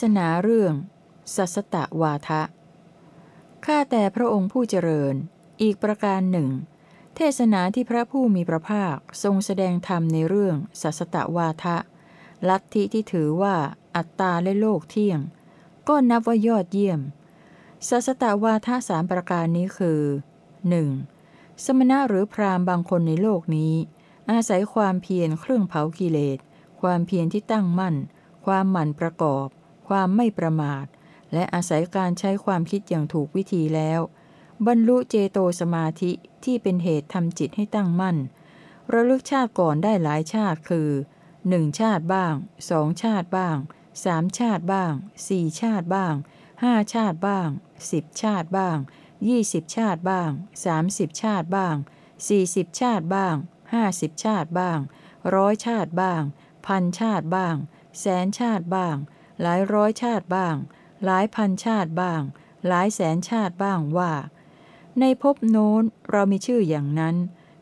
ศนาเรื่อง สัสตะวาทะ ข้าแต่พระองค์ผู้เจริญ อีกประการหนึ่ง เทศนาที่พระผู้มีพระภาคทรงแสดงธรรมในเรื่อง สัสตะวาทะ ลัทธิที่ถือว่าอัตตาและโลกเที่ยง ก็นับว่ายอดเยี่ยม สัสตะวาทะสามประการนี้คือ 1. สมณะหรือพราหมณ์บางคนในโลกนี้ อาศัยความเพียรเครื่องเผากิเลส ความเพียรที่ตั้งมั่น ความหมั่นประกอบ ความไม่ประมาท และอาศัยการใช้ความคิดอย่างถูกวิธีแล้ว บรรลุเจโตสมาธิที่เป็นเหตุทำจิตให้ตั้งมั่น ระลึกชาติก่อนได้หลายชาติคือหนึ่งชาติบ้างสองชาติบ้างสามชาติบ้างสี่ชาติบ้างห้าชาติบ้างสิบชาติบ้างยี่สิบชาติบ้างสามสิบชาติบ้างสี่สิบชาติบ้างห้าสิบชาติบ้างร้อยชาติบ้าง พันชาติบ้าง แสนชาติบ้าง หลายร้อยชาติบ้าง หลายพันชาติบ้าง หลายแสนชาติบ้างว่า ในภพโน้นเรามีชื่ออย่างนั้น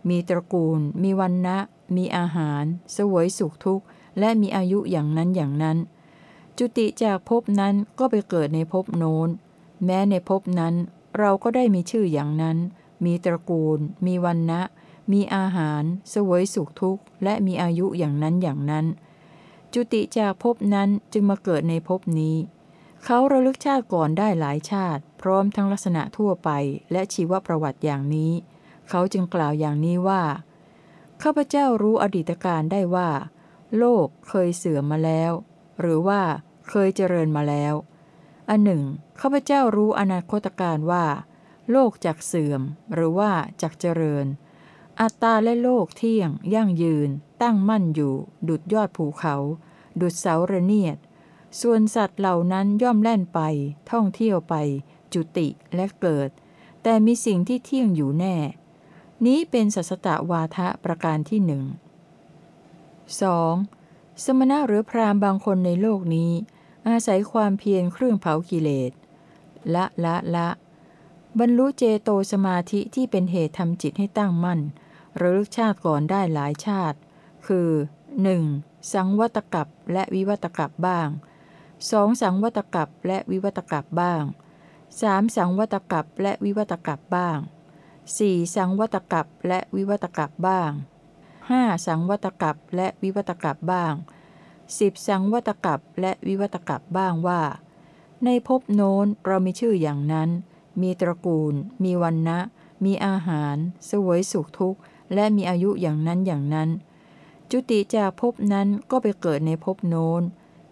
มีตระกูล มีวันนะมีอาหาร สวยสุขทุกข์ และมีอายุอย่างนั้นอย่างนั้น จุติจากภพนั้นก็ไปเกิดในภพโน้น แม้ในภพนั้นเราก็ได้มีชื่ออย่างนั้น มีตระกูล มีวันนะมีอาหาร สวยสุขทุกข์ และมีอายุอย่างนั้นอย่างนั้น จุติจากภพนั้นจึงมาเกิดในภพนี้ เขาระลึกชาติก่อนได้หลายชาติ พร้อมทั้งลักษณะทั่วไปและชีวประวัติอย่างนี้ เขาจึงกล่าวอย่างนี้ว่าข้าพเจ้ารู้อดีตการได้ว่า โลกเคยเสื่อมมาแล้ว หรือว่าเคยเจริญมาแล้ว อันหนึ่งข้าพเจ้ารู้อนาคตการว่า โลกจากเสื่อม หรือว่าจากเจริญ อัตตาและโลกเที่ยง ยั่งยืน ตั้งมั่นอยู่ ดุดยอดภูเขา ดุดเสาระเนียด ส่วนสัตว์เหล่านั้นย่อมแล่นไป ท่องเที่ยวไป จุติและเกิด แต่มีสิ่งที่เที่ยงอยู่แน่ นี้เป็นสัสตะวาทะประการที่หนึ่ง 2. สมณะหรือพรามบางคนในโลกนี้ อาศัยความเพียรเครื่องเผากิเลสละละละ บรรลุเจโตสมาธิที่เป็นเหตุทำจิตให้ตั้งมั่นระลึกชาติก่อนได้หลายชาติ คือ 1. สังวัตกับและวิวัตกับบ้าง 2. สังวัตกับและวิวัตกับบ้าง 3. สังวัตกับและวิวัตกับบ้าง 4. สังวัตกับและวิวัตกับบ้าง 5. สังวัตกับและวิวัตกับบ้าง 10. สังวัตกับและวิวัตกับบ้างว่า ในภพโน้นเรามีชื่ออย่างนั้น มีตระกูล มีวันนะมีอาหาร สวยสุขทุกข์ และมีอายุอย่างนั้นอย่างนั้น จุติจากภพนั้นก็ไปเกิดในภพโน้น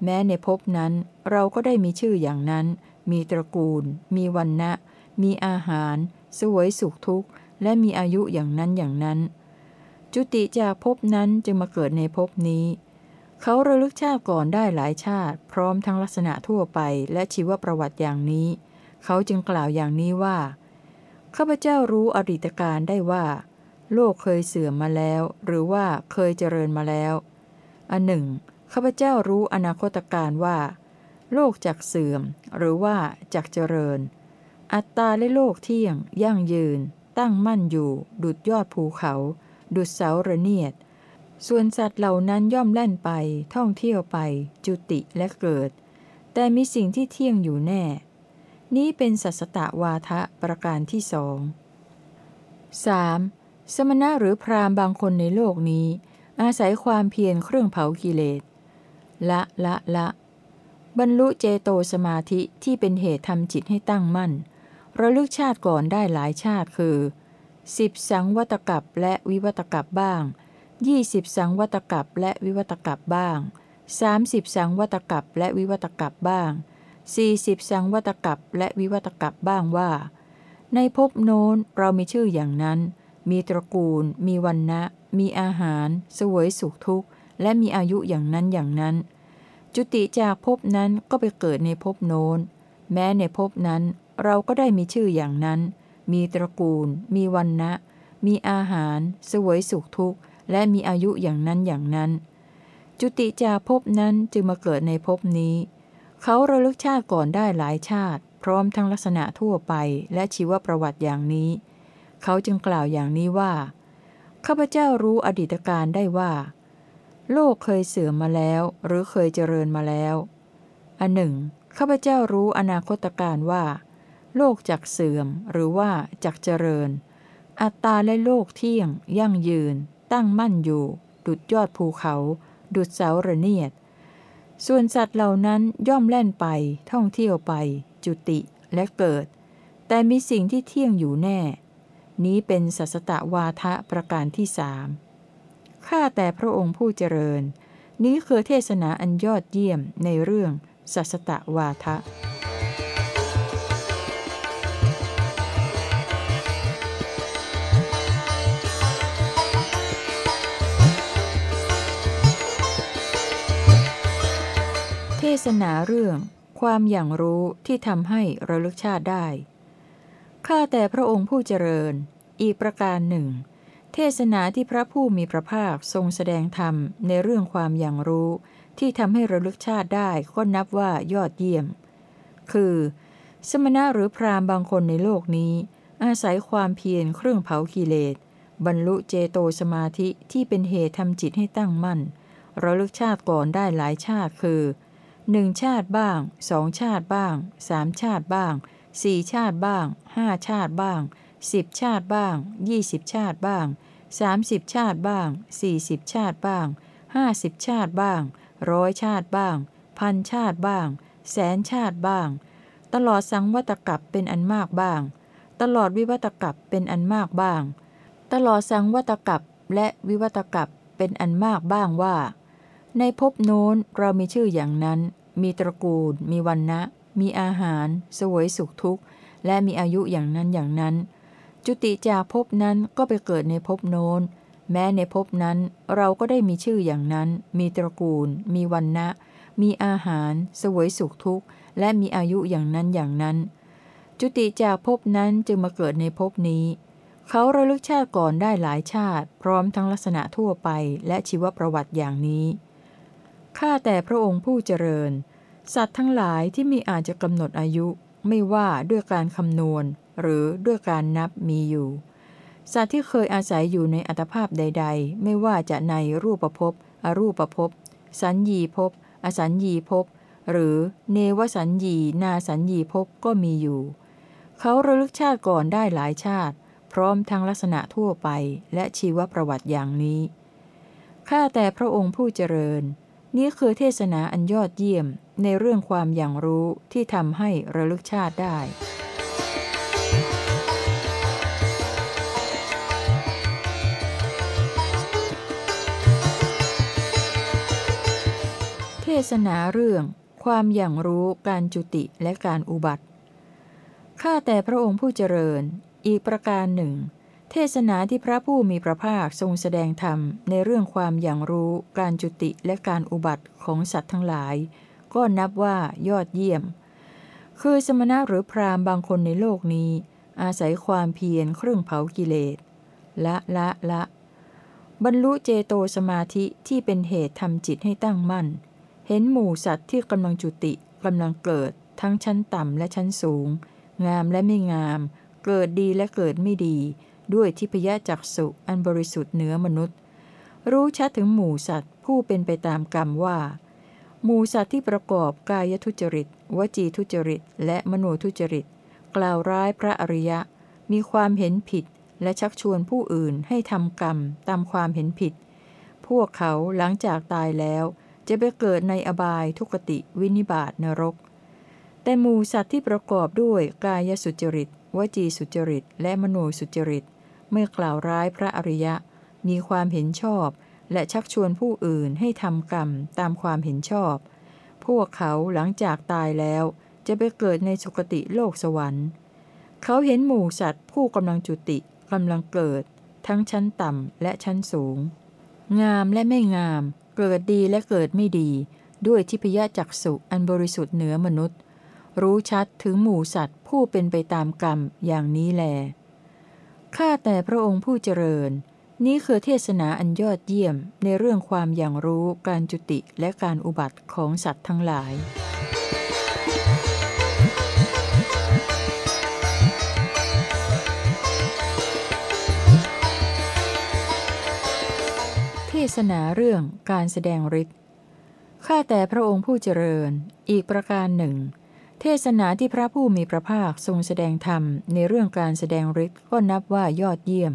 แม้ในภพนั้นเราก็ได้มีชื่ออย่างนั้น มีตระกูล มีวันนะมีอาหาร สวยสุขทุกข์ และมีอายุอย่างนั้นอย่างนั้น จุติจากภพนั้นจึงมาเกิดในภพนี้ เขาระลึกชาติก่อนได้หลายชาติ พร้อมทั้งลักษณะทั่วไปและชีวประวัติอย่างนี้ เขาจึงกล่าวอย่างนี้ว่าข้าพเจ้ารู้อดีตการได้ว่า โลกเคยเสื่อมมาแล้ว หรือว่าเคยเจริญมาแล้วอันหนึ่งข้าพเจ้ารู้อนาคตการว่า โลกจากเสื่อม หรือว่าจากเจริญ อัตตาและโลกเที่ยง ยั่งยืน ตั้งมั่นอยู่ ดุดยอดภูเขา ดุดเสาระเนียด ส่วนสัตว์เหล่านั้นย่อมแล่นไป ท่องเที่ยวไป จุติและเกิด แต่มีสิ่งที่เที่ยงอยู่แน่ นี้เป็นสัสตะวาทะประการที่สอง 3. สมณะหรือพราหมณ์บางคนในโลกนี้ อาศัยความเพียรเครื่องเผากิเลสละละละบรรลุเจโตสมาธิที่เป็นเหตุทำจิตให้ตั้งมั่น ระลึกชาติก่อนได้หลายชาติคือสิบสังวัตกับและวิวัตกับบ้างยี่สิบสังวัตกับและวิวัตกับบ้างสามสิบสังวัตกับและวิวัตกับบ้างสี่สิบสังวัตกับและวิวัตกับบ้างว่า ในภพโน้นเรามีชื่ออย่างนั้น มีตระกูล มีวันนะ มีอาหารสวยสุขทุกข์ และมีอายุอย่างนั้นอย่างนั้น จุติจากภพนั้นก็ไปเกิดในภพโน้น แม้ในภพนั้นเราก็ได้มีชื่ออย่างนั้น มีตระกูล มีวันนะ มีอาหารสวยสุขทุกข์ และมีอายุอย่างนั้นอย่างนั้น จุติจากภพนั้นจึงมาเกิดในภพนี้ เขาระลึกชาติก่อนได้หลายชาติ พร้อมทั้งลักษณะทั่วไปและชีวประวัติอย่างนี้ เขาจึงกล่าวอย่างนี้ว่า ข้าพเจ้ารู้อดีตการได้ว่า โลกเคยเสื่อมมาแล้ว หรือเคยเจริญมาแล้วออันหนึ่ง ข้าพเจ้ารู้อนาคตการว่า โลกจักเสื่อมหรือว่าจักเจริญ อัตตาและโลกเที่ยง ยั่งยืน ตั้งมั่นอยู่ ดุดยอดภูเขา ดุดเสาระเนียด ส่วนสัตว์เหล่านั้นย่อมแล่นไป ท่องเที่ยวไป จุติและเกิด แต่มีสิ่งที่เที่ยงอยู่แน่ นี้เป็นสัสตะวาทะประการที่สามข้าแต่พระองค์ผู้เจริญ นี้คือเทศนาอันยอดเยี่ยมในเรื่องสัสตะวาทะเทศนาเรื่องความอย่างรู้ที่ทำให้ระลึกชาติได้ ข้าแต่พระองค์ผู้เจริญ อีกประการหนึ่ง เทศนาที่พระผู้มีพระภาคทรงแสดงธรรมในเรื่องความอย่างรู้ ที่ทำให้ระลึกชาติได้ก็นับว่ายอดเยี่ยม คือ สมณะหรือพราหมณ์บางคนในโลกนี้ อาศัยความเพียรเครื่องเผากิเลส บรรลุเจโตสมาธิที่เป็นเหตุทำจิตให้ตั้งมั่น ระลึกชาติก่อนได้หลายชาติคือหนึ่งชาติบ้างสองชาติบ้างสามชาติบ้าง สี่ชาติบ้างห้าชาติบ้างสิบชาติบ้างยี่สิบชาติบ้างสามสิบชาติบ้างสี่สิบชาติบ้างห้าสิบชาติบ้างร้อยชาติบ้าง พันชาติบ้าง แสนชาติบ้าง ตลอดสังวัตกับเป็นอันมากบ้าง ตลอดวิวัตกับเป็นอันมากบ้าง ตลอดสังวัตกับและวิวัตกับเป็นอันมากบ้างว่า ในภพโน้นเรามีชื่ออย่างนั้น มีตระกูล มีวันนะ มีอาหาร สวยสุขทุกข์ และมีอายุอย่างนั้นอย่างนั้น จุติจากภพนั้นก็ไปเกิดในภพโน้น แม้ในภพนั้นเราก็ได้มีชื่ออย่างนั้น มีตระกูล มีวันนะมีอาหาร สวยสุขทุกข์ และมีอายุอย่างนั้นอย่างนั้น จุติจากภพนั้นจึงมาเกิดในภพนี้ เขาระลึกชาติก่อนได้หลายชาติ พร้อมทั้งลักษณะทั่วไปและชีวประวัติอย่างนี้ข้าแต่พระองค์ผู้เจริญ สัตว์ทั้งหลายที่มีอาจจะกำหนดอายุ ไม่ว่าด้วยการคำนวณ หรือด้วยการนับมีอยู่ สัตว์ที่เคยอาศัยอยู่ในอัตภาพใด ๆ ไม่ว่าจะในรูปภพอรูปภพสัญญีภพอสัญญีภพหรือเนวสัญญีนาสัญญีภพก็มีอยู่ เขาระลึกชาติก่อนได้หลายชาติ พร้อมทั้งลักษณะทั่วไปและชีวประวัติอย่างนี้ข้าแต่พระองค์ผู้เจริญ นี้คือเทศนาอันยอดเยี่ยม ในเรื่องความอย่างรู้ที่ทำให้ระลึกชาติได้ เทศนาเรื่องความอย่างรู้การจุติและการอุบัติ ข้าแต่พระองค์ผู้เจริญ อีกประการหนึ่ง เทศนาที่พระผู้มีพระภาคทรงแสดงธรรมในเรื่องความอย่างรู้การจุติและการอุบัติของสัตว์ทั้งหลาย ก็นับว่ายอดเยี่ยม คือสมณะหรือพราหมณ์บางคนในโลกนี้ อาศัยความเพียรเครื่องเผากิเลสละละละ บรรลุเจโตสมาธิที่เป็นเหตุทำจิตให้ตั้งมั่น เห็นหมู่สัตว์ที่กำลังจุติกำลังเกิด ทั้งชั้นต่ำและชั้นสูง งามและไม่งาม เกิดดีและเกิดไม่ดี ด้วยทิพยจักสุอันบริสุทธิ์เหนือมนุษย์ รู้ชัดถึงหมู่สัตว์ผู้เป็นไปตามกรรมว่า มูสัตว์ที่ประกอบกายทุจริต วจีทุจริต และมโนทุจริต กล่าวร้ายพระอริยะ มีความเห็นผิด และชักชวนผู้อื่นให้ทำกรรมตามความเห็นผิด พวกเขาหลังจากตายแล้ว จะไปเกิดในอบายทุกติวินิบาตนรก แต่หมูสัตว์ที่ประกอบด้วยกายสุจริต วจีสุจริต และมโนสุจริต เมื่อกล่าวร้ายพระอริยะ มีความเห็นชอบ และชักชวนผู้อื่นให้ทำกรรมตามความเห็นชอบ พวกเขาหลังจากตายแล้วจะไปเกิดในสุคติโลกสวรรค์ เขาเห็นหมู่สัตว์ผู้กำลังจุติกำลังเกิด ทั้งชั้นต่ำและชั้นสูง งามและไม่งาม เกิดดีและเกิดไม่ดี ด้วยทิพยจักสุอันบริสุทธิ์เหนือมนุษย์ รู้ชัดถึงหมู่สัตว์ผู้เป็นไปตามกรรมอย่างนี้แล ข้าแต่พระองค์ผู้เจริญ นี้คือเทศนาอันยอดเยี่ยมในเรื่องความอย่างรู้การจุติและการอุบัติของสัตว์ทั้งหลาย เทศนาเรื่องการแสดงฤทธิ์ ข้าแต่พระองค์ผู้เจริญ อีกประการหนึ่ง เทศนาที่พระผู้มีพระภาคทรงแสดงธรรมในเรื่องการแสดงฤทธิ์ก็นับว่ายอดเยี่ยม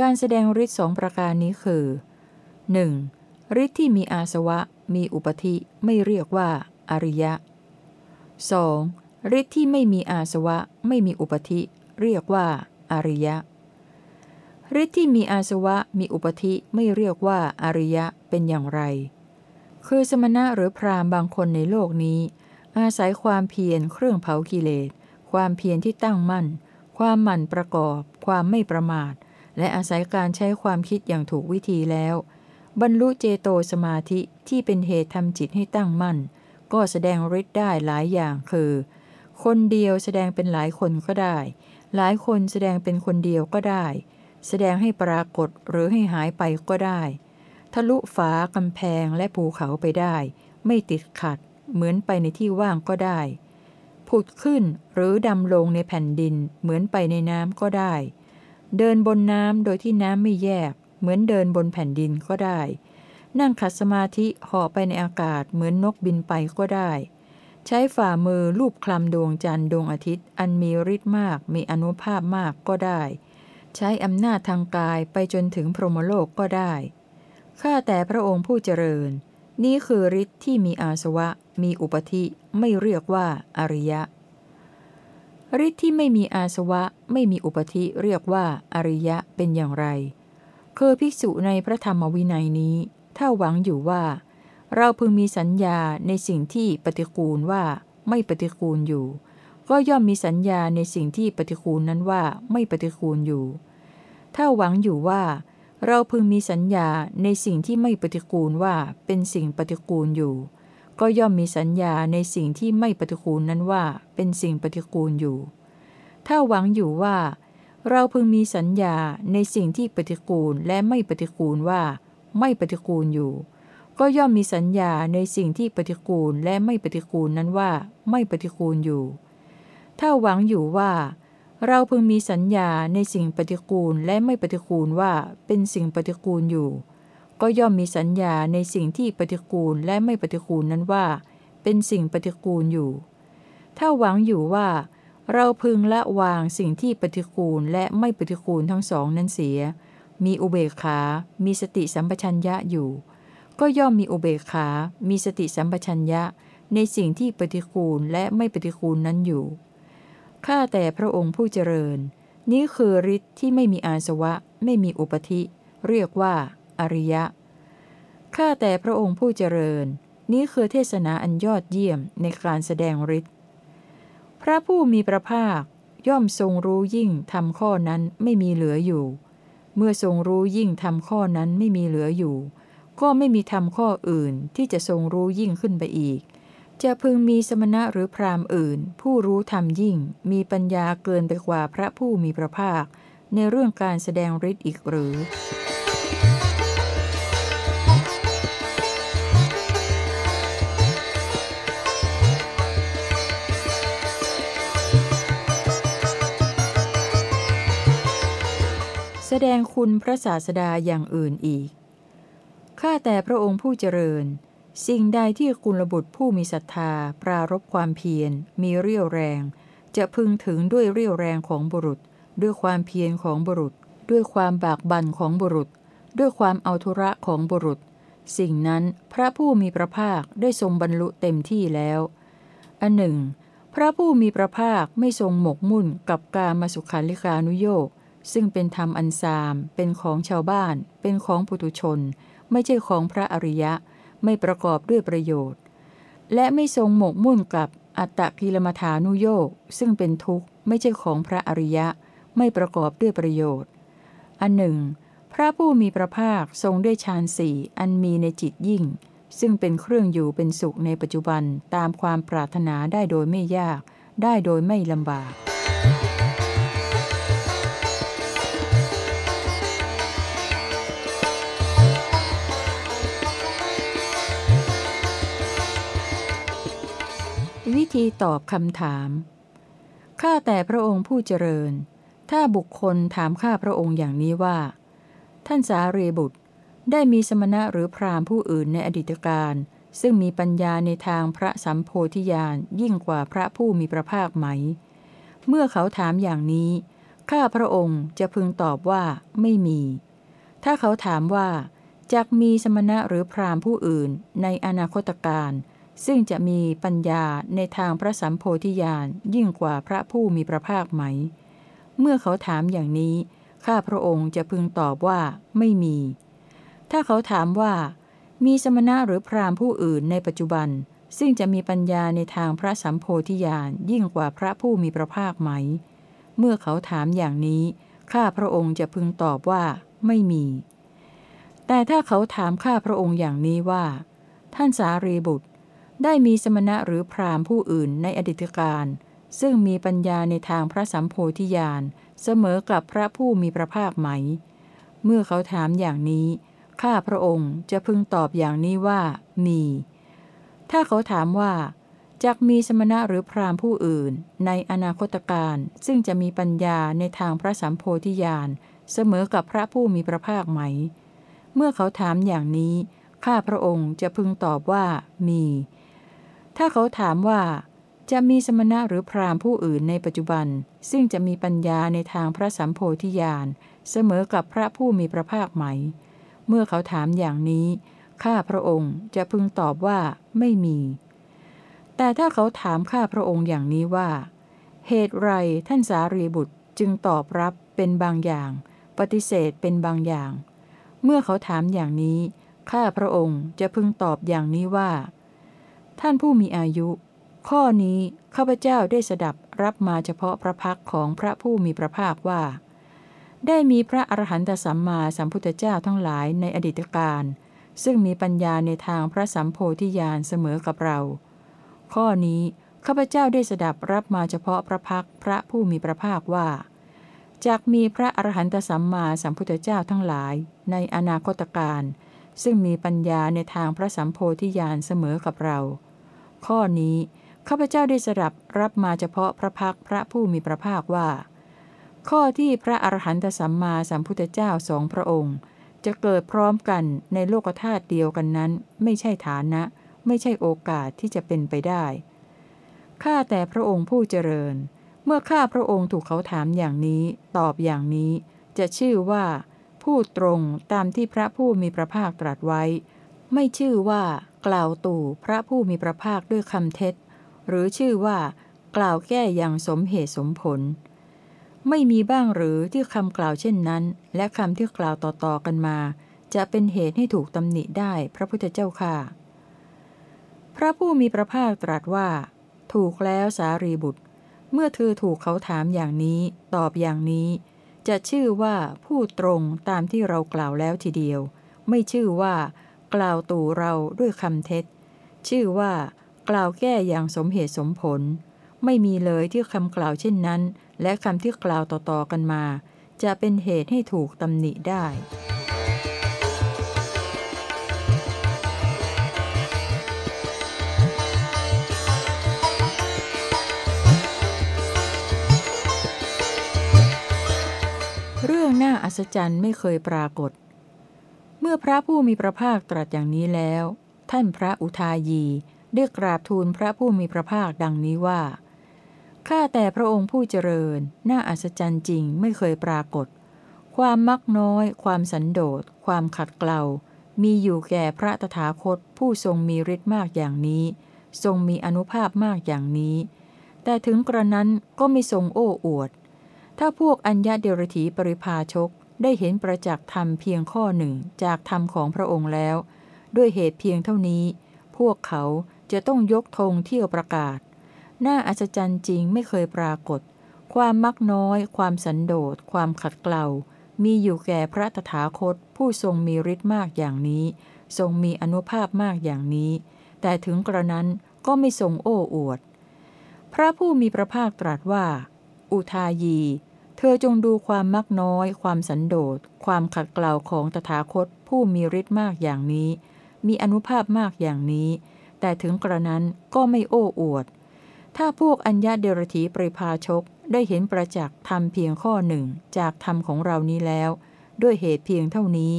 การแสดงฤทธิ์สองประการนี้คือ 1. ฤทธิ์ที่มีอาสวะ มีอุปธิไม่เรียกว่า อริยะ 2. ฤทธิ์ที่ไม่มีอาสวะ ไม่มีอุปธิ เรียกว่า อริยะฤทธิ์ที่มีอาสวะ มีอุปธิไม่เรียกว่า อริยะเป็นอย่างไร คือสมณะหรือพรามบางคนในโลกนี้ อาศัยความเพียรเครื่องเผากิเลส ความเพียรที่ตั้งมั่น ความหมั่นประกอบ ความไม่ประมาท และอาศัยการใช้ความคิดอย่างถูกวิธีแล้ว บรรลุเจโตสมาธิที่เป็นเหตุทำจิตให้ตั้งมั่น ก็แสดงฤทธิ์ได้หลายอย่างคือ คนเดียวแสดงเป็นหลายคนก็ได้ หลายคนแสดงเป็นคนเดียวก็ได้ แสดงให้ปรากฏหรือให้หายไปก็ได้ ทะลุฝากำแพงและภูเขาไปได้ ไม่ติดขัด เหมือนไปในที่ว่างก็ได้ ผุดขึ้นหรือดำลงในแผ่นดินเหมือนไปในน้ำก็ได้ เดินบนน้ำโดยที่น้ำไม่แยก เหมือนเดินบนแผ่นดินก็ได้ นั่งขัดสมาธิห่อไปในอากาศเหมือนนกบินไปก็ได้ ใช้ฝ่ามือลูบคลำดวงจันทร์ดวงอาทิตย์ อันมีฤทธิ์มากมีอนุภาพมากก็ได้ ใช้อำนาจทางกายไปจนถึงพรหมโลกก็ได้ ข้าแต่พระองค์ผู้เจริญ นี่คือฤทธิ์ที่มีอาสวะ มีอุปธิ ไม่เรียกว่าอริยะ ฤทธิ์ที่ไม่มีอาสวะไม่มีอุปธิเรียกว่าอริยะเป็นอย่างไร คือภิกษุในพระธรรมวินัยนี้ ถ้าหวังอยู่ว่า เราพึงมีสัญญาในสิ่งที่ปฏิกูลว่าไม่ปฏิกูลอยู่ ก็ย่อมมีสัญญาในสิ่งที่ปฏิคูลนั้นว่าไม่ปฏิคูลอยู่ ถ้าหวังอยู่ว่า เราพึงมีสัญญาในสิ่งที่ไม่ปฏิกูลว่าเป็นสิ่งปฏิกูลอยู่ ก็ย่อมมีสัญญาในสิ่งที่ไม่ปฏิกูลนั้นว่า เป็นสิ่งปฏิกูลอยู่ ถ้าหวังอยู่ว่า เราพึงมีสัญญาในสิ่งที่ปฏิกูลและไม่ปฏิกูลว่า ไม่ปฏิกูลอยู่ ก็ย่อมมีสัญญาในสิ่งที่ปฏิกูลและไม่ปฏิกูลนั้นว่า ไม่ปฏิกูลอยู่ ถ้าหวังอยู่ว่า เราพึงมีสัญญาในสิ่งปฏิกูลและไม่ปฏิกูลว่า เป็นสิ่งปฏิกูลอยู่ ก็ย่อมมีสัญญาในสิ่งที่ปฏิกูลและไม่ปฏิกูลนั้นว่า เป็นสิ่งปฏิกูลอยู่ ถ้าหวังอยู่ว่า เราพึงละวางสิ่งที่ปฏิกูลและไม่ปฏิกูลทั้งสองนั้นเสีย มีอุเบกขา มีสติสัมปชัญญะอยู่ ก็ย่อมมีอุเบกขา มีสติสัมปชัญญะ ในสิ่งที่ปฏิกูลและไม่ปฏิกูลนั้นอยู่ ข้าแต่พระองค์ผู้เจริญ นี้คือฤทธิ์ที่ไม่มีอาสวะ ไม่มีอุปธิ เรียกว่า อริยะ ข้าแต่พระองค์ผู้เจริญ นี้คือเทศนาอันยอดเยี่ยมในการแสดงฤทธิ์ พระผู้มีพระภาคย่อมทรงรู้ยิ่งทำข้อนั้นไม่มีเหลืออยู่ เมื่อทรงรู้ยิ่งทำข้อนั้นไม่มีเหลืออยู่ ก็ไม่มีทำข้ออื่นที่จะทรงรู้ยิ่งขึ้นไปอีก จะพึงมีสมณะหรือพรามอื่น ผู้รู้ธรรมยิ่ง มีปัญญาเกินไปกว่าพระผู้มีพระภาค ในเรื่องการแสดงฤทธิ์อีกหรือ แสดงคุณพระศาสดาอย่างอื่นอีก ข้าแต่พระองค์ผู้เจริญ สิ่งใดที่กุลบุตรผู้มีศรัทธา ปรารบความเพียร มีเรี่ยวแรง จะพึงถึงด้วยเรี่ยวแรงของบุรุษ ด้วยความเพียรของบุรุษ ด้วยความบากบั่นของบุรุษ ด้วยความเอาทุระของบุรุษ สิ่งนั้นพระผู้มีพระภาคได้ทรงบรรลุเต็มที่แล้ว อันหนึ่ง พระผู้มีพระภาคไม่ทรงหมกมุ่นกับการมาสุขาลิกานุโยก ซึ่งเป็นธรรมอันซาม เป็นของชาวบ้าน เป็นของปุถุชน ไม่ใช่ของพระอริยะ ไม่ประกอบด้วยประโยชน์ และไม่ทรงหมกมุ่นกับอัตตกิลมัฐานุโยกซึ่งเป็นทุกข์ไม่ใช่ของพระอริยะ ไม่ประกอบด้วยประโยชน์ อันหนึ่ง พระผู้มีพระภาคทรงได้ฌานสี่อันมีในจิตยิ่ง ซึ่งเป็นเครื่องอยู่เป็นสุขในปัจจุบันตามความปรารถนาได้โดยไม่ยาก ได้โดยไม่ลำบาก วิธีตอบคำถาม ข้าแต่พระองค์ผู้เจริญ ถ้าบุคคลถามข้าพระองค์อย่างนี้ว่า ท่านสารีบุตร ได้มีสมณะหรือพราหมณ์ผู้อื่นในอดีตการซึ่งมีปัญญาในทางพระสัมโพธิญาณยิ่งกว่าพระผู้มีพระภาคไหม เมื่อเขาถามอย่างนี้ ข้าพระองค์จะพึงตอบว่าไม่มี ถ้าเขาถามว่าจะกมีสมณะหรือพรามผู้อื่นในอนาคตการ ซึ่งจะมีปัญญาในทางพระสัมโพธิญาณยิ่งกว่าพระผู้มีพระภาคไหม เมื่อเขาถามอย่างนี้ ข้าพระองค์จะพึงตอบว่าไม่มี ถ้าเขาถามว่า มีสมณะหรือพรามผู้อื่นในปัจจุบัน ซึ่งจะมีปัญญาในทางพระสัมโพธิญาณยิ่งกว่าพระผู้มีพระภาคไหม เมื่อเขาถามอย่างนี้ ข้าพระองค์จะพึงตอบว่าไม่มี แต่ถ้าเขาถามข้าพระองค์อย่างนี้ว่า ท่านสารีบุตร ได้มีสมณะหรือพรามผู้อื่นในอดีตการ ซึ่งมีปัญญาในทางพระสัมโพธิญาณเสมอกับพระผู้มีพระภาคไหม เมื่อเขาถามอย่างนี้ ข้าพระองค์จะพึงตอบอย่างนี้ว่ามี ถ้าเขาถามว่าจะมีสมณะหรือพรามผู้อื่น ในอนาคตการซึ่งจะมีปัญญาในทางพระสัมโพธิญาณเสมอกับพระผู้มีพระภาคไหม เมื่อเขาถามอย่างนี้ ข้าพระองค์จะพึงตอบว่ามี ถ้าเขาถามว่า จะมีสมณะหรือพราหมณ์ผู้อื่นในปัจจุบัน ซึ่งจะมีปัญญาในทางพระสัมโพธิญาณเสมอกับพระผู้มีพระภาคไหม เมื่อเขาถามอย่างนี้ ข้าพระองค์จะพึงตอบว่าไม่มี แต่ถ้าเขาถามข้าพระองค์อย่างนี้ว่า เหตุไรท่านสารีบุตรจึงตอบรับเป็นบางอย่าง ปฏิเสธเป็นบางอย่าง เมื่อเขาถามอย่างนี้ ข้าพระองค์จะพึงตอบอย่างนี้ว่า ท่านผู้มีอายุ ข้อนี้ข้าพเจ้าได้สดับรับมาเฉพาะพระพักของพระผู้มีพระภาคว่า ได้มีพระอรหันตสัมมาสัมพุทธเจ้าทั้งหลายในอดีตการซึ่งมีปัญญาในทางพระสัมโพธิญาณเสมอกับเรา ข้อนี้ข้าพเจ้าได้สดับรับมาเฉพาะพระพักพระผู้มีพระภาคว่าจากมีพระอรหันตสัมมาสัมพุทธเจ้าทั้งหลายในอนาคตการ ซึ่งมีปัญญาในทางพระสัมโพธิญาณเสมอกับเรา ข้อนี้ข้าพเจ้าได้สดับรับมาเฉพาะพระพักพระผู้มีพระภาคว่า ข้อที่พระอรหันตสัมมาสัมพุทธเจ้าสองพระองค์ จะเกิดพร้อมกันในโลกธาตุเดียวกันนั้น ไม่ใช่ฐานะ ไม่ใช่โอกาสที่จะเป็นไปได้ข้าแต่พระองค์ผู้เจริญ เมื่อข้าพระองค์ถูกเขาถามอย่างนี้ ตอบอย่างนี้ จะชื่อว่า พูดตรงตามที่พระผู้มีพระภาคตรัสไว้ ไม่ชื่อว่า กล่าวตู่พระผู้มีพระภาคด้วยคำเท็จ หรือชื่อว่า กล่าวแก้อย่างสมเหตุสมผล ไม่มีบ้างหรือที่คำกล่าวเช่นนั้น และคำที่กล่าวต่อๆกันมา จะเป็นเหตุให้ถูกตำหนิได้พระพุทธเจ้าค่ะ พระผู้มีพระภาคตรัสว่า ถูกแล้วสารีบุตร เมื่อเธอถูกเขาถามอย่างนี้ ตอบอย่างนี้ จะชื่อว่าผู้ตรงตามที่เรากล่าวแล้วทีเดียว ไม่ชื่อว่า กล่าวตู่เราด้วยคำเท็จ ชื่อว่า กล่าวแก้อย่างสมเหตุสมผล ไม่มีเลยที่คำกล่าวเช่นนั้น และคำที่กล่าวต่อๆกันมา จะเป็นเหตุให้ถูกตำหนิได้ เรื่องน่าอัศจรรย์ไม่เคยปรากฏ เมื่อพระผู้มีพระภาคตรัสอย่างนี้แล้ว ท่านพระอุทายีได้กราบทูลพระผู้มีพระภาคดังนี้ว่า ข้าแต่พระองค์ผู้เจริญ น่าอัศจรรย์จริงไม่เคยปรากฏ ความมักน้อย ความสันโดษ ความขัดเกลา มีอยู่แก่พระตถาคตผู้ทรงมีฤทธิ์มากอย่างนี้ ทรงมีอนุภาพมากอย่างนี้ แต่ถึงกระนั้นก็ไม่ทรงโอ้อวด ถ้าพวกอัญญาเดรถีปริภาชกได้เห็นประจักษ์ธรรมเพียงข้อหนึ่งจากธรรมของพระองค์แล้ว ด้วยเหตุเพียงเท่านี้ พวกเขาจะต้องยกธงเที่ยวประกาศ น่าอัศจรรย์จริงไม่เคยปรากฏ ความมักน้อย ความสันโดษ ความขัดเกลามีอยู่แก่พระตถาคต ผู้ทรงมีฤทธิ์มากอย่างนี้ ทรงมีอนุภาพมากอย่างนี้ แต่ถึงกระนั้นก็ไม่ทรงโอ้อวด พระผู้มีพระภาคตรัสว่า อุทายี เธอจงดูความมักน้อย ความสันโดษ ความขัดเกลาของตถาคตผู้มีฤทธิ์มากอย่างนี้ มีอนุภาพมากอย่างนี้ แต่ถึงกระนั้นก็ไม่โอ้อวด ถ้าพวกอัญญาเดรธีปริพาชกได้เห็นประจักษ์ทำเพียงข้อหนึ่งจากธรรมของเรานี้แล้ว ด้วยเหตุเพียงเท่านี้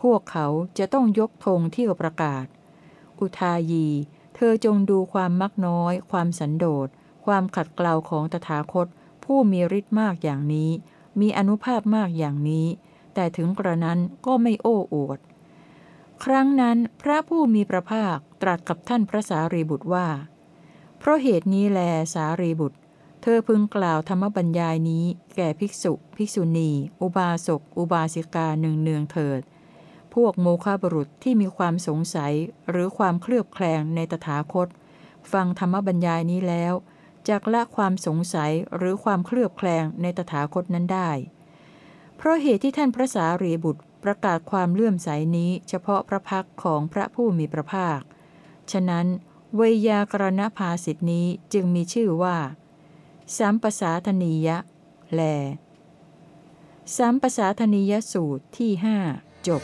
พวกเขาจะต้องยกธงเที่ยวประกาศ อุทายี เธอจงดูความมักน้อย ความสันโดษ ความขัดเกลาของตถาคต ผู้มีฤทธิ์มากอย่างนี้ มีอนุภาพมากอย่างนี้ แต่ถึงกระนั้นก็ไม่โอ้อวด ครั้งนั้นพระผู้มีพระภาคตรัสกับท่านพระสารีบุตรว่า เพราะเหตุนี้แลสารีบุตร เธอพึงกล่าวธรรมบัญญายนี้ แก่ภิกษุ ภิกษุณี อุบาสก อุบาสิกาเนืองเนืองเถิด พวกโมฆะบุรุษที่มีความสงสัยหรือความเคลือบแคลงในตถาคต ฟังธรรมบัญญายนี้แล้ว จากละความสงสัยหรือความเคลือบแคลงในตถาคตนั้นได้ เพราะเหตุที่ท่านพระสารีบุตรประกาศความเลื่อมใสนี้เฉพาะพระพักของพระผู้มีพระภาค ฉะนั้นเวยากรณภาสิทธินี้จึงมีชื่อว่าสัมปสาธนียะ แลสัมปสาธนียสูตรที่หจบ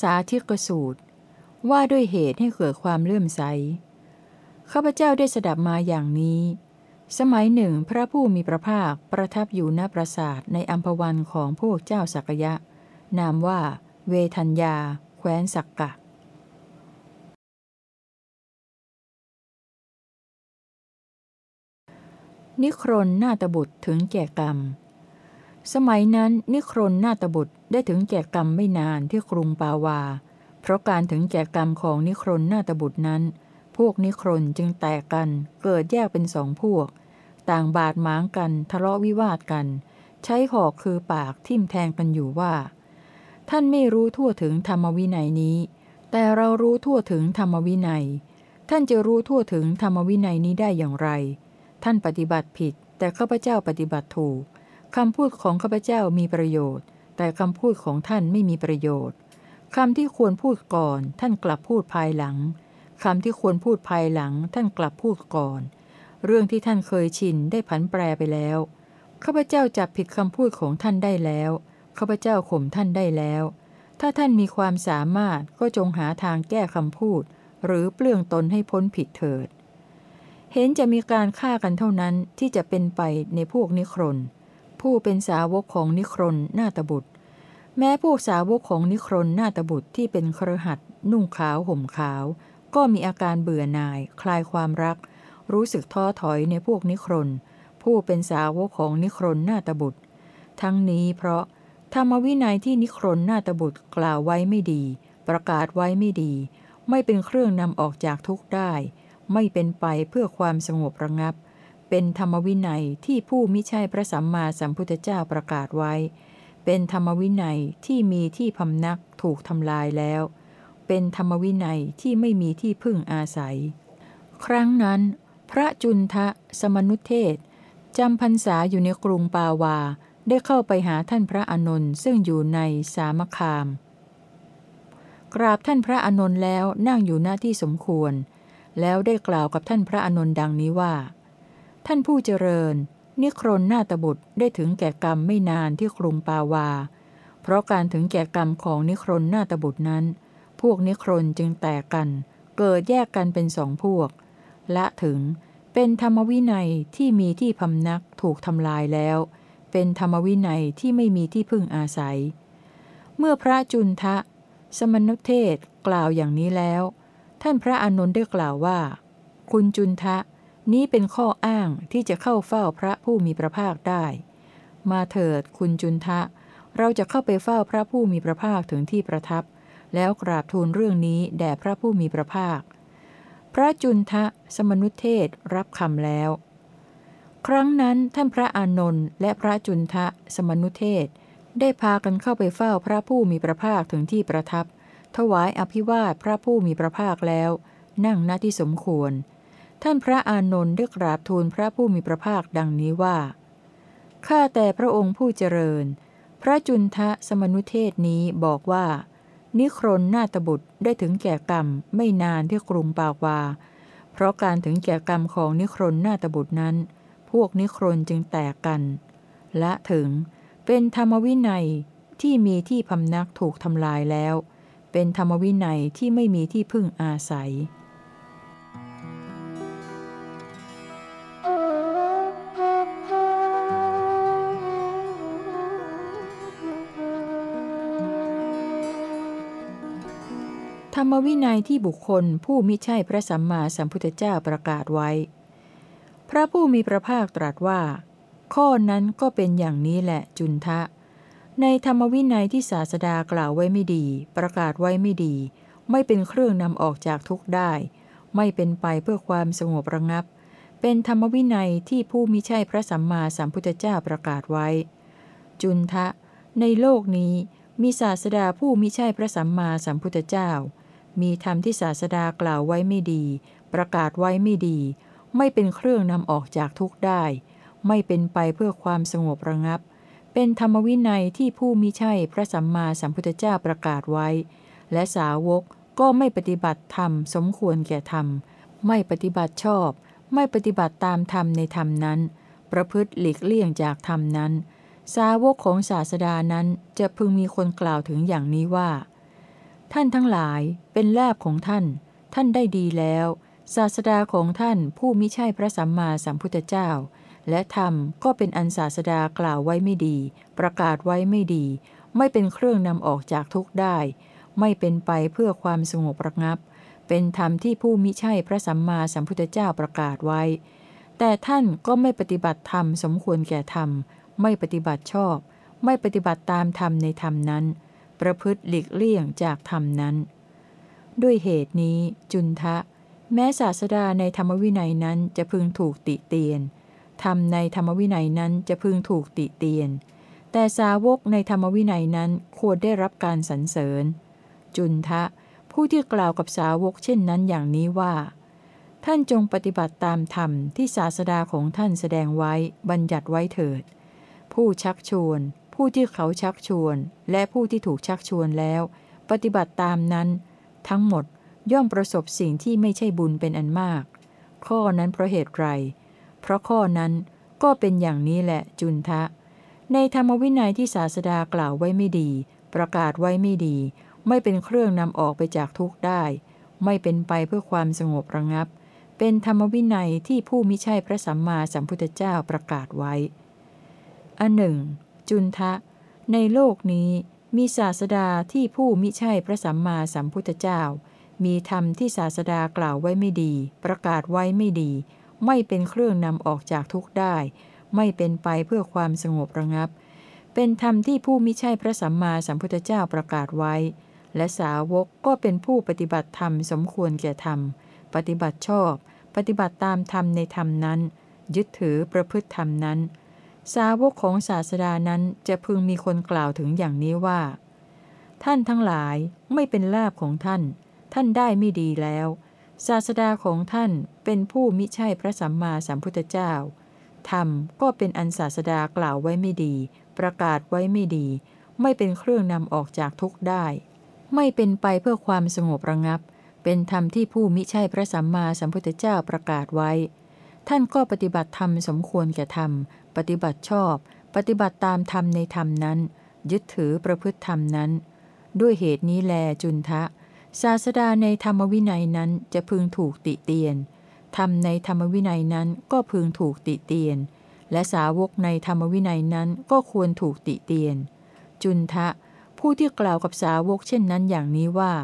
สาธิกสูตร ว่าด้วยเหตุให้เกิดความเลื่อมใส ข้าพเจ้าได้สดับมาอย่างนี้ สมัยหนึ่งพระผู้มีพระภาคประทับอยู่ณปราสาทในอัมพวันของพวกเจ้าสักยะ นามว่า เวทัญญา แคว้นสักกะนิครนนาตบุตรถึงแก่กรรม สมัยนั้นนิครนนาตบุตร ได้ถึงแก่กรรมไม่นานที่กรุงปาวา เพราะการถึงแก่กรรมของนิครนนาตบุตรนั้น พวกนิครนจึงแตกกัน เกิดแยกเป็นสองพวก ต่างบาดหมางกันทะเลาะวิวาทกัน ใช้หอกคือปากทิ่มแทงกันอยู่ว่า ท่านไม่รู้ทั่วถึงธรรมวินัยนี้ แต่เรารู้ทั่วถึงธรรมวินัย ท่านจะรู้ทั่วถึงธรรมวินัยนี้ได้อย่างไร ท่านปฏิบัติผิด แต่ข้าพเจ้าปฏิบัติถูกคำพูดของข้าพเจ้ามีประโยชน์ แต่คำพูดของท่านไม่มีประโยชน์คำที่ควรพูดก่อน ท่านกลับพูดภายหลังคำที่ควรพูดภายหลัง ท่านกลับพูดก่อน เรื่องที่ท่านเคยชินได้ผันแปรไปแล้วข้าพเจ้าจับผิดคำพูดของท่านได้แล้วข้าพเจ้าข่มท่านได้แล้ว ถ้าท่านมีความสามารถก็จงหาทางแก้คำพูด หรือเปลื้องตนให้พ้นผิดเถิด เห็นจะมีการฆ่ากันเท่านั้นที่จะเป็นไปในพวกนิครน ผู้เป็นสาวกของนิครนนาตบุตร แม้พวกสาวกของนิครนนาตบุตรที่เป็นครหัดนุ่งขาวห่มขาว ก็มีอาการเบื่อหน่าย คลายความรัก รู้สึกท้อถอยในพวกนิครนผู้เป็นสาวกของนิครนนาตบุตร ทั้งนี้เพราะธรรมวินัยที่นิครนนาตบุตรกล่าวไว้ไม่ดี ประกาศไว้ไม่ดี ไม่เป็นเครื่องนำออกจากทุกข์ได้ ไม่เป็นไปเพื่อความสงบระงับ เป็นธรรมวินัยที่ผู้มิใช่พระสัมมาสัมพุทธเจ้าประกาศไว้ เป็นธรรมวินัยที่มีที่พำนักถูกทำลายแล้ว เป็นธรรมวินัยที่ไม่มีที่พึ่งอาศัย ครั้งนั้น พระจุนทะสมนุเทศจำพรรษาอยู่ในกรุงปาวา ได้เข้าไปหาท่านพระอนนท์ซึ่งอยู่ในสามคาม กราบท่านพระอนนท์แล้วนั่งอยู่หน้าที่สมควร แล้วได้กล่าวกับท่านพระอนนท์ดังนี้ว่า ท่านผู้เจริญ นิครนนาตบุตรได้ถึงแก่กรรมไม่นานที่กรุงปาวา เพราะการถึงแก่กรรมของนิครนนาตบุตรนั้น พวกนิครนจึงแตกกัน เกิดแยกกันเป็นสองพวก ละถึงเป็นธรรมวินัยที่มีที่พำนักถูกทำลายแล้ว เป็นธรรมวินัยที่ไม่มีที่พึ่งอาศัย เมื่อพระจุนทะ สมณเทศกล่าวอย่างนี้แล้ว ท่านพระอานนท์ได้กล่าวว่า คุณจุนทะ นี้เป็นข้ออ้างที่จะเข้าเฝ้าพระผู้มีพระภาคได้ มาเถิดคุณจุนทะ เราจะเข้าไปเฝ้าพระผู้มีพระภาคถึงที่ประทับ แล้วกราบทูลเรื่องนี้แด่พระผู้มีพระภาค พระจุนทะสมนุเทศรับคำแล้ว ครั้งนั้นท่านพระอานนท์และพระจุนทะสมนุเทศ ได้พากันเข้าไปเฝ้าพระผู้มีพระภาคถึงที่ประทับ ถวายอภิวาทพระผู้มีพระภาคแล้ว นั่งหน้าที่สมควร ท่านพระอานนท์ได้กราบทูลพระผู้มีพระภาคดังนี้ว่า ข้าแต่พระองค์ผู้เจริญ พระจุนทะสมนุเทศนี้บอกว่า นิครนนาตบุตรได้ถึงแก่กรรมไม่นานที่กรุงปาวา เพราะการถึงแก่กรรมของนิครนนาตบุตรนั้น พวกนิครนจึงแตกกัน และถึงเป็นธรรมวินัยที่มีที่พำนักถูกทำลายแล้ว เป็นธรรมวินัยที่ไม่มีที่พึ่งอาศัย รรมวินัยที่บุคคลผู้มิใช่พระสัมมาสัมพุทธเจ้าประกาศไว้ พระผู้มีพระภาคตรัสว่า ข้อนั้นก็เป็นอย่างนี้แหละจุนทะ ในธรรมวินัยที่ศาสดากล่าวไว้ไม่ดี ประกาศไว้ไม่ดี ไม่เป็นเครื่องนำออกจากทุกข์ได้ ไม่เป็นไปเพื่อความสงบระงับ เป็นธรรมวินัยที่ผู้มิใช่พระสัมมาสัมพุทธเจ้าประกาศไว้ จุนทะ ในโลกนี้มีศาสดาผู้มิใช่พระสัมมาสัมพุทธเจ้า มีธรรมที่ศาสดากล่าวไว้ไม่ดี ประกาศไว้ไม่ดี ไม่เป็นเครื่องนำออกจากทุกข์ได้ ไม่เป็นไปเพื่อความสงบระงับ เป็นธรรมวินัยที่ผู้มิใช่พระสัมมาสัมพุทธเจ้าประกาศไว้ และสาวกก็ไม่ปฏิบัติธรรมสมควรแก่ธรรม ไม่ปฏิบัติชอบ ไม่ปฏิบัติตามธรรมในธรรมนั้น ประพฤติหลีกเลี่ยงจากธรรมนั้น สาวกของศาสดานั้นจะพึงมีคนกล่าวถึงอย่างนี้ว่า ท่านทั้งหลายเป็นลาบของท่าน ท่านได้ดีแล้ว ศาสดาของท่านผู้มิใช่พระสัมมาสัมพุทธเจ้า และธรรมก็เป็นอันศาสดากล่าวไว้ไม่ดี ประกาศไว้ไม่ดี ไม่เป็นเครื่องนำออกจากทุกข์ได้ ไม่เป็นไปเพื่อความสงบระงับ เป็นธรรมที่ผู้มิใช่พระสัมมาสัมพุทธเจ้าประกาศไว้ แต่ท่านก็ไม่ปฏิบัติธรรมสมควรแก่ธรรม ไม่ปฏิบัติชอบ ไม่ปฏิบัติตามธรรมในธรรมนั้น ประพฤติหลีกเลี่ยงจากธรรมนั้น ด้วยเหตุนี้จุนทะ แม้ศาสดาในธรรมวินัยนั้นจะพึงถูกติเตียนธรรมในธรรมวินัยนั้นจะพึงถูกติเตียน แต่สาวกในธรรมวินัยนั้นควรได้รับการสรรเสริญ จุนทะ ผู้ที่กล่าวกับสาวกเช่นนั้นอย่างนี้ว่า ท่านจงปฏิบัติตามธรรมที่ศาสดาของท่านแสดงไว้บัญญัติไว้เถิด ผู้ชักชวน ผู้ที่เขาชักชวน และผู้ที่ถูกชักชวนแล้ว ปฏิบัติตามนั้น ทั้งหมดย่อมประสบสิ่งที่ไม่ใช่บุญเป็นอันมาก ข้อนั้นเพราะเหตุไร เพราะข้อนั้นก็เป็นอย่างนี้แหละจุนทะ ในธรรมวินัยที่ศาสดากล่าวไว้ไม่ดี ประกาศไว้ไม่ดี ไม่เป็นเครื่องนำออกไปจากทุกข์ได้ ไม่เป็นไปเพื่อความสงบระงับ เป็นธรรมวินัยที่ผู้มิใช่พระสัมมาสัมพุทธเจ้าประกาศไว้ อันหนึ่ง จุนทะ ในโลกนี้มีศาสดาที่ผู้มิใช่พระสัมมาสัมพุทธเจ้า มีธรรมที่ศาสดากล่าวไว้ไม่ดี ประกาศไว้ไม่ดี ไม่เป็นเครื่องนำออกจากทุกข์ได้ ไม่เป็นไปเพื่อความสงบระงับ เป็นธรรมที่ผู้มิใช่พระสัมมาสัมพุทธเจ้าประกาศไว้ และสาวกก็เป็นผู้ปฏิบัติธรรมสมควรแก่ธรรม ปฏิบัติชอบ ปฏิบัติตามธรรมในธรรมนั้น ยึดถือประพฤติธรรมนั้น สาวกของศาสดานั้นจะพึงมีคนกล่าวถึงอย่างนี้ว่า ท่านทั้งหลายไม่เป็นลาบของท่าน ท่านได้ไม่ดีแล้ว ศาสดาของท่านเป็นผู้มิใช่พระสัมมาสัมพุทธเจ้า ธรรมก็เป็นอันศาสดากล่าวไว้ไม่ดี ประกาศไว้ไม่ดี ไม่เป็นเครื่องนำออกจากทุกข์ได้ ไม่เป็นไปเพื่อความสงบระงับ เป็นธรรมที่ผู้มิใช่พระสัมมาสัมพุทธเจ้าประกาศไว้ ท่านก็ปฏิบัติธรรมสมควรแก่ธรรม ปฏิบัติชอบ ปฏิบัติตามธรรมในธรรมนั้น ยึดถือประพฤติธรรมนั้น ด้วยเหตุนี้แลจุนทะ ศาสดาในธรรมวินัยนั้นจะพึงถูกติเตียนธรรมในธรรมวินัยนั้นก็พึงถูกติเตียน และสาวกในธรรมวินัยนั้นก็ควรถูกติเตียน จุนทะ ผู้ที่กล่าวกับสาวกเช่นนั้นอย่างนี้ว่า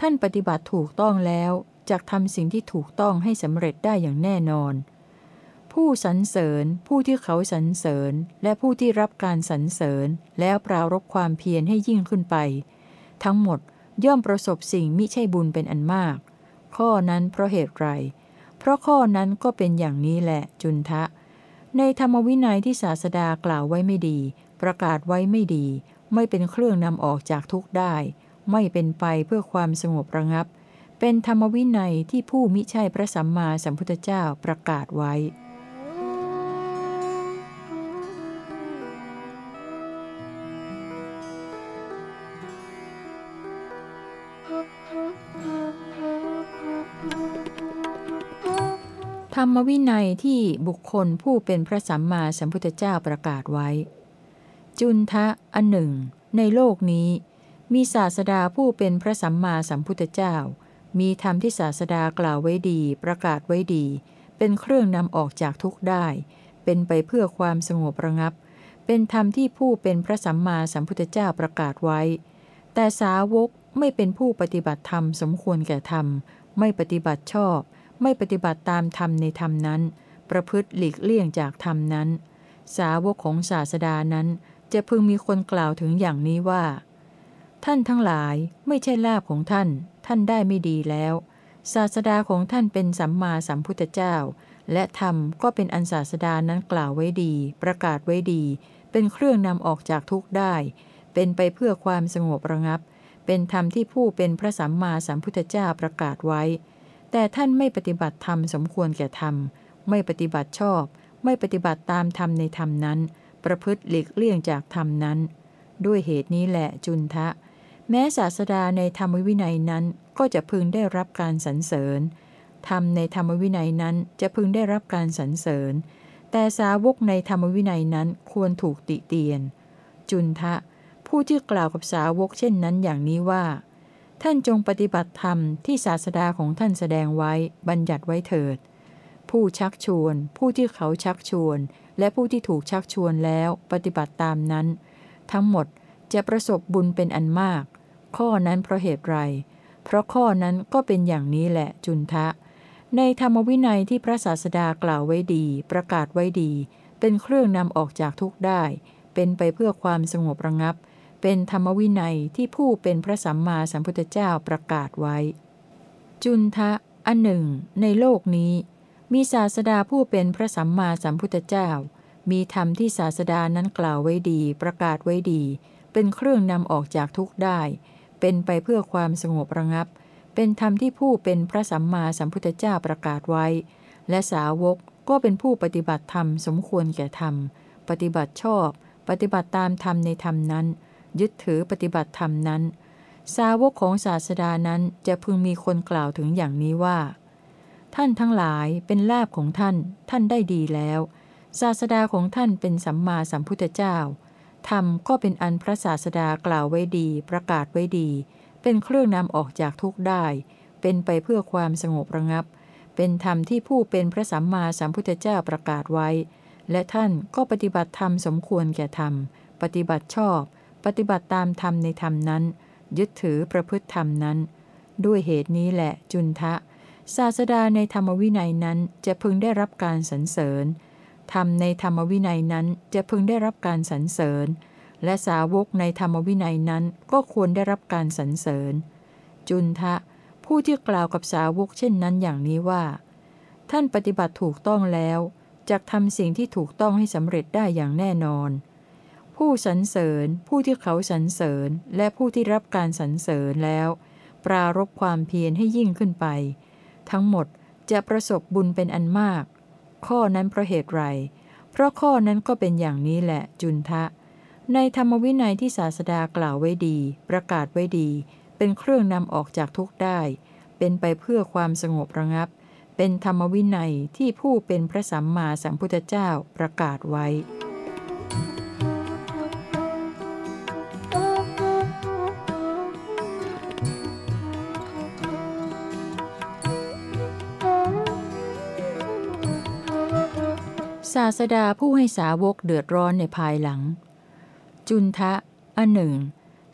ท่านปฏิบัติถูกต้องแล้วจากทำสิ่งที่ถูกต้องให้สำเร็จได้อย่างแน่นอน ผู้สรรเสริญ ผู้ที่เขาสรรเสริญ และผู้ที่รับการสรรเสริญ แล้วปรารบความเพียรให้ยิ่งขึ้นไป ทั้งหมดย่อมประสบสิ่งมิใช่บุญเป็นอันมาก ข้อนั้นเพราะเหตุไร เพราะข้อนั้นก็เป็นอย่างนี้แหละจุนทะ ในธรรมวินัยที่ศาสดากล่าวไว้ไม่ดี ประกาศไว้ไม่ดี ไม่เป็นเครื่องนำออกจากทุกข์ได้ ไม่เป็นไปเพื่อความสงบระงับ เป็นธรรมวินัยที่ผู้มิใช่พระสัมมาสัมพุทธเจ้าประกาศไว้ รรมวินัยที่บุคคลผู้เป็นพระสัมมาสัมพุทธเจ้าประกาศไว้ จุนทะอันหนึ่ง ในโลกนี้ มีศาสดาผู้เป็นพระสัมมาสัมพุทธเจ้า มีธรรมที่ศาสดากล่าวไว้ดี ประกาศไว้ดี เป็นเครื่องนำออกจากทุกข์ได้ เป็นไปเพื่อความสงบระงับ เป็นธรรมที่ผู้เป็นพระสัมมาสัมพุทธเจ้าประกาศไว้ แต่สาวกไม่เป็นผู้ปฏิบัติธรรมสมควรแก่ธรรม ไม่ปฏิบัติชอบ ไม่ปฏิบัติตามธรรมในธรรมนั้น ประพฤติหลีกเลี่ยงจากธรรมนั้น สาวกของศาสดานั้น จะพึงมีคนกล่าวถึงอย่างนี้ว่า ท่านทั้งหลายไม่ใช่ลาบของท่าน ท่านได้ไม่ดีแล้ว ศาสดาของท่านเป็นสัมมาสัมพุทธเจ้า และธรรมก็เป็นอันศาสดานั้นกล่าวไว้ดี ประกาศไว้ดี เป็นเครื่องนำออกจากทุกข์ได้ เป็นไปเพื่อความสงบระงับ เป็นธรรมที่ผู้เป็นพระสัมมาสัมพุทธเจ้าประกาศไว้ แต่ท่านไม่ปฏิบัติธรรมสมควรแก่ธรรม ไม่ปฏิบัติชอบ ไม่ปฏิบัติตามธรรมในธรรมนั้น ประพฤติหลีกเลี่ยงจากธรรมนั้น ด้วยเหตุนี้แหละจุนทะ แม้ศาสดาในธรรมวินัยนั้นก็จะพึงได้รับการสรรเสริญธรรมในธรรมวินัยนั้นจะพึงได้รับการสรรเสริญ แต่สาวกในธรรมวินัยนั้นควรถูกติเตียน จุนทะ ผู้ที่กล่าวกับสาวกเช่นนั้นอย่างนี้ว่า ท่านจงปฏิบัติธรรมที่ศาสดาของท่านแสดงไว้บัญญัติไว้เถิด ผู้ชักชวน ผู้ที่เขาชักชวน และผู้ที่ถูกชักชวนแล้วปฏิบัติตามนั้น ทั้งหมดจะประสบบุญเป็นอันมาก ข้อนั้นเพราะเหตุไร เพราะข้อนั้นก็เป็นอย่างนี้แหละจุนทะ ในธรรมวินัยที่พระศาสดากล่าวไว้ดี ประกาศไว้ดี เป็นเครื่องนำออกจากทุกข์ได้ เป็นไปเพื่อความสงบระงับ เป็นธรรมวินัยที่ผู้เป็นพระสัมมาสัมพุทธเจ้าประกาศไว้ จุนทะ อันหนึ่ง ในโลกนี้ มีศาสดาผู้เป็นพระสัมมาสัมพุทธเจ้า มีธรรมที่ศาสดานั้นกล่าวไว้ดี ประกาศไว้ดี เป็นเครื่องนำออกจากทุกข์ได้ เป็นไปเพื่อความสงบระงับ เป็นธรรมที่ผู้เป็นพระสัมมาสัมพุทธเจ้าประกาศไว้ และสาวกก็เป็นผู้ปฏิบัติธรรมสมควรแก่ธรรม ปฏิบัติชอบ ปฏิบัติตามธรรมในธรรมนั้น ยึดถือปฏิบัติธรรมนั้น สาวกของศาสดานั้นจะพึงมีคนกล่าวถึงอย่างนี้ว่า ท่านทั้งหลายเป็นลาบของท่าน ท่านได้ดีแล้ว ศาสดาของท่านเป็นสัมมาสัมพุทธเจ้า ธรรมก็เป็นอันพระศาสดากล่าวไว้ดี ประกาศไว้ดี เป็นเครื่องนำออกจากทุกข์ได้ เป็นไปเพื่อความสงบระงับ เป็นธรรมที่ผู้เป็นพระสัมมาสัมพุทธเจ้าประกาศไว้ และท่านก็ปฏิบัติธรรมสมควรแก่ธรรม ปฏิบัติชอบ ปฏิบัติตามธรรมในธรรมนั้น ยึดถือประพฤติธรรมนั้น ด้วยเหตุนี้แหละจุนทะ ศาสดาในธรรมวินัยนั้นจะพึงได้รับการสรรเสริญธรรมในธรรมวินัยนั้นจะพึงได้รับการสรรเสริญ และสาวกในธรรมวินัยนั้นก็ควรได้รับการสรรเสริญ จุนทะ ผู้ที่กล่าวกับสาวกเช่นนั้นอย่างนี้ว่า ท่านปฏิบัติถูกต้องแล้วจะทำสิ่งที่ถูกต้องให้สำเร็จได้อย่างแน่นอน ผู้สรรเสริญ ผู้ที่เขาสรรเสริญ และผู้ที่รับการสรรเสริญแล้ว ปรารบความเพียรให้ยิ่งขึ้นไป ทั้งหมดจะประสบบุญเป็นอันมาก ข้อนั้นเพราะเหตุไร เพราะข้อนั้นก็เป็นอย่างนี้แหละจุนทะ ในธรรมวินัยที่ศาสดากล่าวไว้ดี ประกาศไว้ดี เป็นเครื่องนำออกจากทุกข์ได้ เป็นไปเพื่อความสงบระงับ เป็นธรรมวินัยที่ผู้เป็นพระสัมมาสัมพุทธเจ้าประกาศไว้ ศาสดาผู้ให้สาวกเดือดร้อนในภายหลัง จุนทะอันหนึ่ง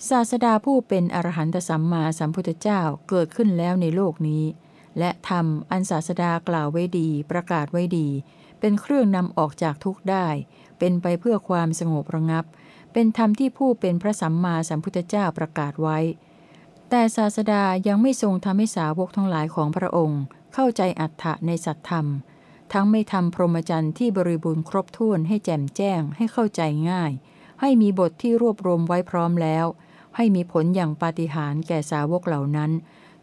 ศาสดาผู้เป็นอรหันตสัมมาสัมพุทธเจ้าเกิดขึ้นแล้วในโลกนี้ และธรรมอันศาสดากล่าวไว้ดี ประกาศไว้ดี เป็นเครื่องนำออกจากทุกข์ได้ เป็นไปเพื่อความสงบระงับ เป็นธรรมที่ผู้เป็นพระสัมมาสัมพุทธเจ้าประกาศไว้ แต่ศาสดายังไม่ทรงทำให้สาวกทั้งหลายของพระองค์ เข้าใจอัตถะในสัตธรรม ทั้งไม่ทำพรหมจรรย์ที่บริบูรณ์ครบถ้วนให้แจ่มแจ้งให้เข้าใจง่าย ให้มีบทที่รวบรวมไว้พร้อมแล้ว ให้มีผลอย่างปาฏิหาริย์แก่สาวกเหล่านั้น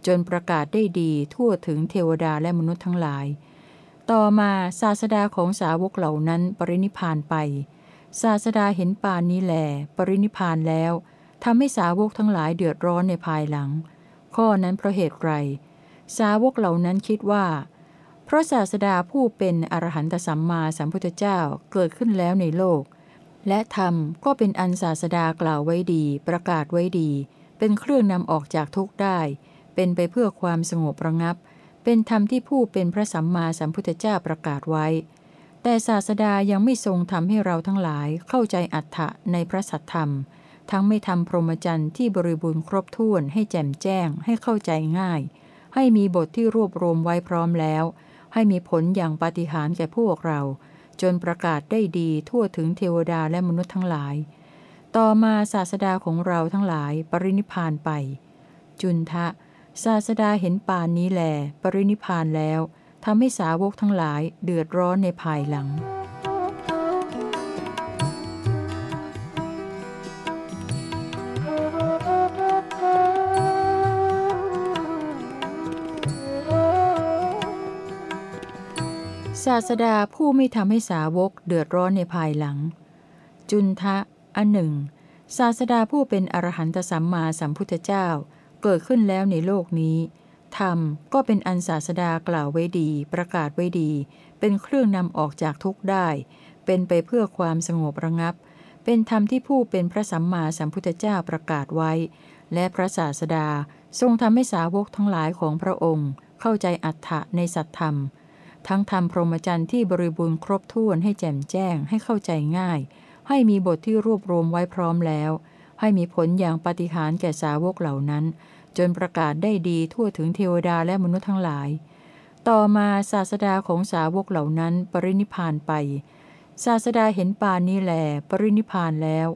จนประกาศได้ดีทั่วถึงเทวดาและมนุษย์ทั้งหลาย ต่อมาศาสดาของสาวกเหล่านั้นปรินิพานไป ศาสดาเห็นปานนี้แหลปรินิพพานแล้วทำให้สาวกทั้งหลายเดือดร้อนในภายหลัง ข้อนั้นเพราะเหตุไร สาวกเหล่านั้นคิดว่า เพราะศาสดาผู้เป็นอรหันตสัมมาสัมพุทธเจ้าเกิดขึ้นแล้วในโลก และธรรมก็เป็นอันศาสดากล่าวไว้ดี ประกาศไว้ดี เป็นเครื่องนำออกจากทุกข์ได้ เป็นไปเพื่อความสงบระงับ เป็นธรรมที่ผู้เป็นพระสัมมาสัมพุทธเจ้าประกาศไว้ แต่ศาสดายังไม่ทรงทำให้เราทั้งหลายเข้าใจอัฏฐะในพระสัทธรรม ทั้งไม่ทำพรหมจรรย์ที่บริบูรณ์ครบถ้วนให้แจ่มแจ้งให้เข้าใจง่าย ให้มีบทที่รวบรวมไว้พร้อมแล้ว ให้มีผลอย่างปาฏิหาริย์แก่พวกเรา จนประกาศได้ดีทั่วถึงเทวดาและมนุษย์ทั้งหลาย ต่อมาศาสดาของเราทั้งหลายปรินิพานไป จุนทะ ศาสดาเห็นปานนี้แล ปรินิพานแล้วทำให้สาวกทั้งหลายเดือดร้อนในภายหลัง ศาสดาผู้ไม่ทำให้สาวกเดือดร้อนในภายหลัง จุนทะอันหนึ่ง ศาสดาผู้เป็นอรหันตสัมมาสัมพุทธเจ้า เกิดขึ้นแล้วในโลกนี้ ธรรมก็เป็นอันศาสดากล่าวไว้ดี ประกาศไว้ดี เป็นเครื่องนำออกจากทุกข์ได้ เป็นไปเพื่อความสงบระงับ เป็นธรรมที่ผู้เป็นพระสัมมาสัมพุทธเจ้าประกาศไว้ และพระศาสดาทรงทำให้สาวกทั้งหลายของพระองค์ เข้าใจอัฏฐะในสัตธรรม ทั้งทำพรหมจรรย์ที่บริบูรณ์ครบถ้วนให้แจ่มแจ้งให้เข้าใจง่าย ให้มีบทที่รวบรวมไว้พร้อมแล้ว ให้มีผลอย่างปฏิหารแก่สาวกเหล่านั้น จนประกาศได้ดีทั่วถึงเทวดาและมนุษย์ทั้งหลาย ต่อมาศาสดาของสาวกเหล่านั้นปรินิพานไป ศาสดาเห็นปานนี้แล ปรินิพานแล้ว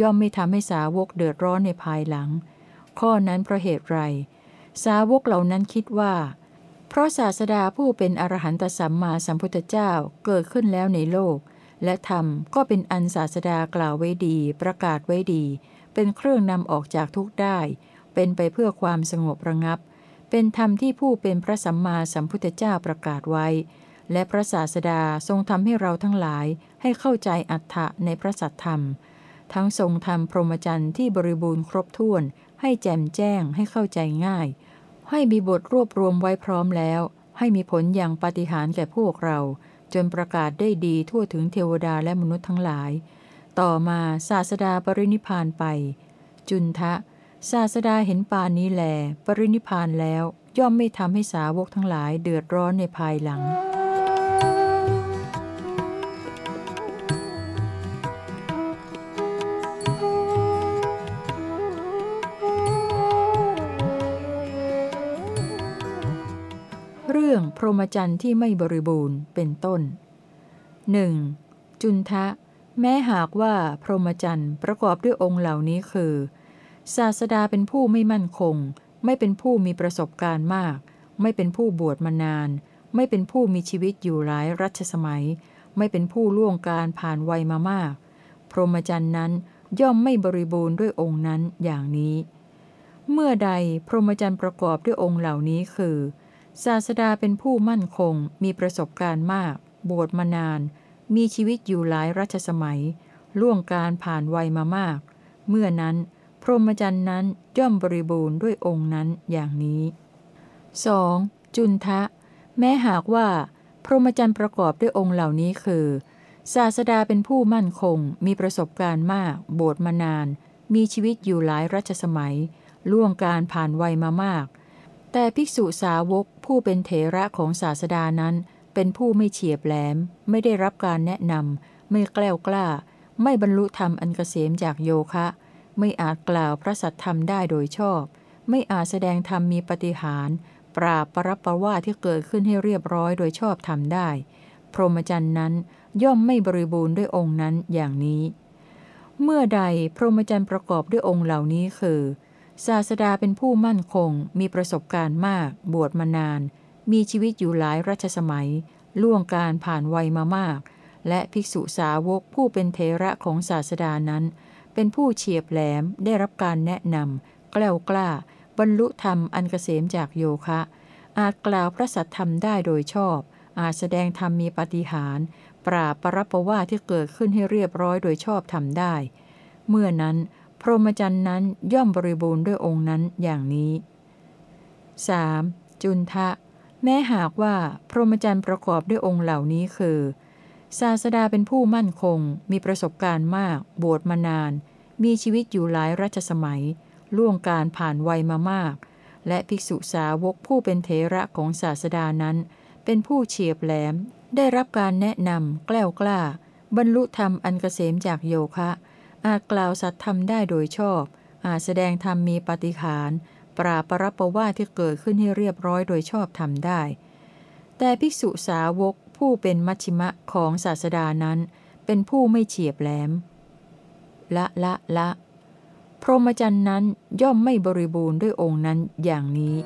ย่อมไม่ทำให้สาวกเดือดร้อนในภายหลัง ข้อนั้นเพราะเหตุไร สาวกเหล่านั้นคิดว่า เพราะศาสดาผู้เป็นอรหันตสัมมาสัมพุทธเจ้าเกิดขึ้นแล้วในโลก และธรรมก็เป็นอันศาสดากล่าวไว้ดี ประกาศไว้ดี เป็นเครื่องนำออกจากทุกข์ได้ เป็นไปเพื่อความสงบระงับ เป็นธรรมที่ผู้เป็นพระสัมมาสัมพุทธเจ้าประกาศไว้ และพระศาสดาทรงทำให้เราทั้งหลายให้เข้าใจอัฏฐะในพระสัทธรรม ทั้งทรงทำพรหมจรรย์ที่บริบูรณ์ครบถ้วน ให้แจ่มแจ้งให้เข้าใจง่าย ให้มีบทรวบรวมไว้พร้อมแล้ว ให้มีผลอย่างปาฏิหาริย์แก่พวกเรา จนประกาศได้ดีทั่วถึงเทวดาและมนุษย์ทั้งหลาย ต่อมาศาสดาปรินิพานไป จุนทะ ศาสดาเห็นปานนี้แล ปรินิพานแล้ว ย่อมไม่ทำให้สาวกทั้งหลายเดือดร้อนในภายหลัง รื่องพรหมจรรย์ที่ไม่บริบูรณ์เป็นต้นหนึ่งจุนทะ แม้หากว่าพรหมจรรย์ประกอบด้วยองค์เหล่านี้คือ ศาสดาเป็นผู้ไม่มั่นคง ไม่เป็นผู้มีประสบการณ์มาก ไม่เป็นผู้บวชมานาน ไม่เป็นผู้มีชีวิตอยู่หลายรัชสมัย ไม่เป็นผู้ล่วงการผ่านวัยมามาก พรหมจรรย์นั้นย่อมไม่บริบูรณ์ด้วยองค์นั้นอย่างนี้ เมื่อใดพรหมจรรย์ประกอบด้วยองค์เหล่านี้คือ ศาสดาเป็นผู้มั่นคง มีประสบการณ์มาก บวชมานาน มีชีวิตอยู่หลายรัชสมัย ล่วงการผ่านวัยมามาก เมื่อนั้นพรหมจรรย์นั้นย่อมบริบูรณ์ด้วยองค์นั้นอย่างนี้ 2. จุนทะ แม้หากว่า พรหมจรรย์ประกอบด้วยองค์เหล่านี้คือ ศาสดาเป็นผู้มั่นคง มีประสบการณ์มาก บวชมานาน มีชีวิตอยู่หลายรัชสมัย ล่วงการผ่านวัยมามาก แต่ภิกษุสาวกผู้เป็นเถระของศาสดานั้นเป็นผู้ไม่เฉียบแหลม ไม่ได้รับการแนะนำไม่แกล้วกล้า ไม่บรรลุธรรมอันเกษมจากโยคะ ไม่อาจกล่าวพระสัทธรรมได้โดยชอบ ไม่อาจแสดงธรรมมีปฏิหารปราบปรับประว่าที่เกิดขึ้นให้เรียบร้อยโดยชอบทำได้ พรหมจรรย์นั้นย่อมไม่บริบูรณ์ด้วยองค์นั้นอย่างนี้ เมื่อใดพรหมจรรย์ประกอบด้วยองค์เหล่านี้คือ ศาสดาเป็นผู้มั่นคง มีประสบการณ์มาก บวชมานาน มีชีวิตอยู่หลายรัชสมัย ล่วงการผ่านวัยมามาก และภิกษุสาวกผู้เป็นเทระของศาสดานั้น เป็นผู้เฉียบแหลม ได้รับการแนะนำแกล้วกล้า บรรลุธรรมอันเกษมจากโยคะ อาจกล่าวพระสัทธรรมได้โดยชอบ อาจแสดงธรรมมีปฏิหารปราบปรับประว่าที่เกิดขึ้นให้เรียบร้อยโดยชอบทำได้ เมื่อนั้น พรหมจรรย์นั้นย่อมบริบูรณ์ด้วยองค์นั้นอย่างนี้ 3. จุนทะ แม้หากว่าพรหมจรรย์ประกอบด้วยองค์เหล่านี้คือ ศาสดาเป็นผู้มั่นคง มีประสบการณ์มาก บวชมานาน มีชีวิตอยู่หลายรัชสมัย ล่วงการผ่านวัยมามาก และภิกษุสาวกผู้เป็นเทระของศาสดานั้น เป็นผู้เฉียบแหลม ได้รับการแนะนำแกล้วกล้า บรรลุธรรมอันเกษมจากโยคะ อาจกล่าวสัตธรรมได้โดยชอบ อาจแสดงธรรมมีปฏิขารปราปรับประว่าที่เกิดขึ้นให้เรียบร้อยโดยชอบทำได้ แต่ภิกษุสาวกผู้เป็นมัชชิมะของศาสดานั้น เป็นผู้ไม่เฉียบแหลม ละละละ พรหมจรรย์นั้นย่อมไม่บริบูรณ์ด้วยองค์นั้นอย่างนี้